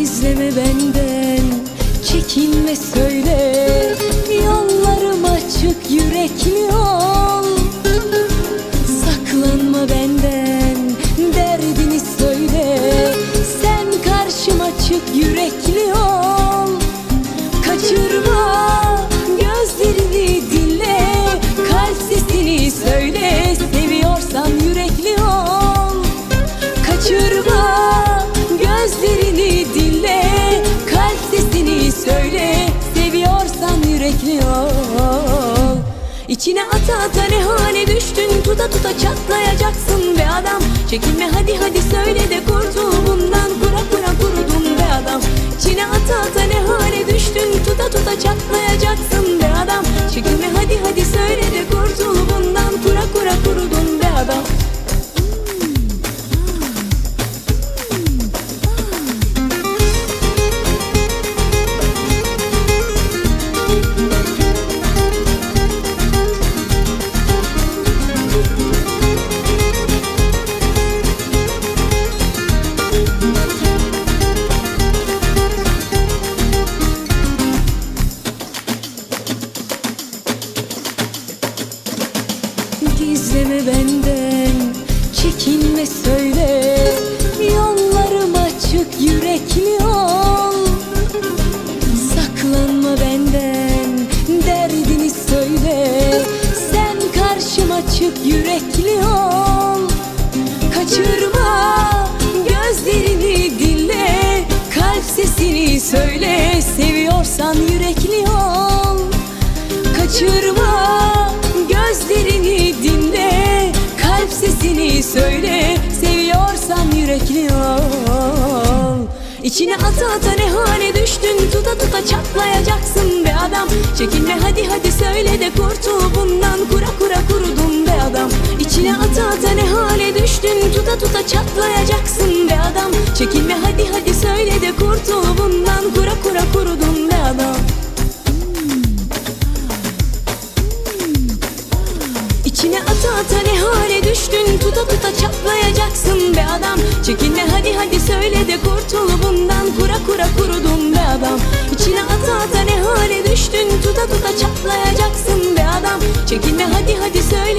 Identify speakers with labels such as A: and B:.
A: izleme benden. Çekinme söyle. Tuta çatlayacaksın be adam. Çekinme hadi hadi söyle de kurtul Seviyorsan yürekli ol. Kaçırma gözlerini dinle. Kalp sesini söyle. Seviyorsan yürekli ol. İçine ata ata ne hale düştün? Tuta tuta çatlayacaksın be adam. Çekinme hadi hadi söyle de kurtul bundan. Kura kura kurudum be adam. İçine ata ata ne hale düştün? Tuta tuta çatlayacaksın be adam. Çekinme hadi tuta çatlayacaksın be adam. Çekinme hadi hadi söyle de kurtul bundan. Kura kura kurudum be adam. İçine ata ata ne hale düştün? Tuta tuta çatlayacaksın be adam. Çekinme hadi hadi söyle